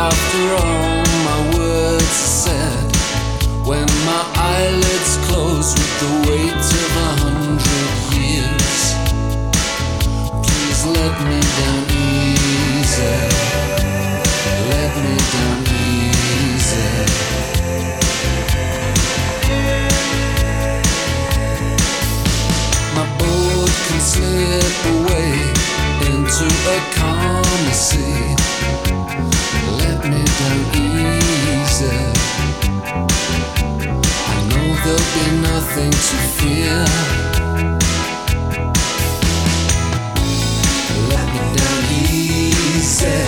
after all my words are said. When my eyelids close with the weight of a hundred years, please let me down easy. Let me down easy. My boat can slip away into a calmer sea. Nothing to fear. Let me down easy.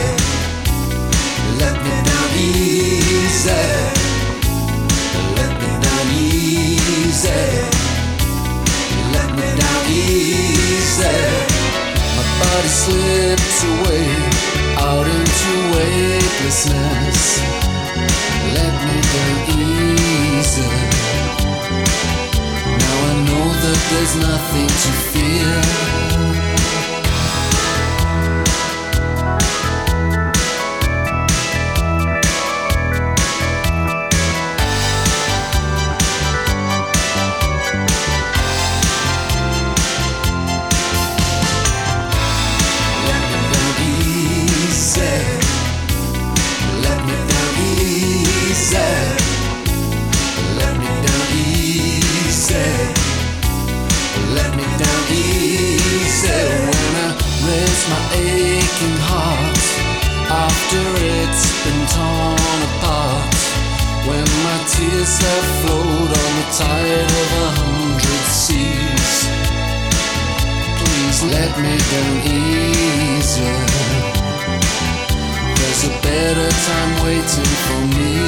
Let me down easy. Let me down easy. Let me down easy. My body slips away out into weightlessness. There's nothing to fear. My aching heart after it's been torn apart. When my tears have flowed on the tide of a hundred seas. Please let me down easy. There's a better time waiting for me.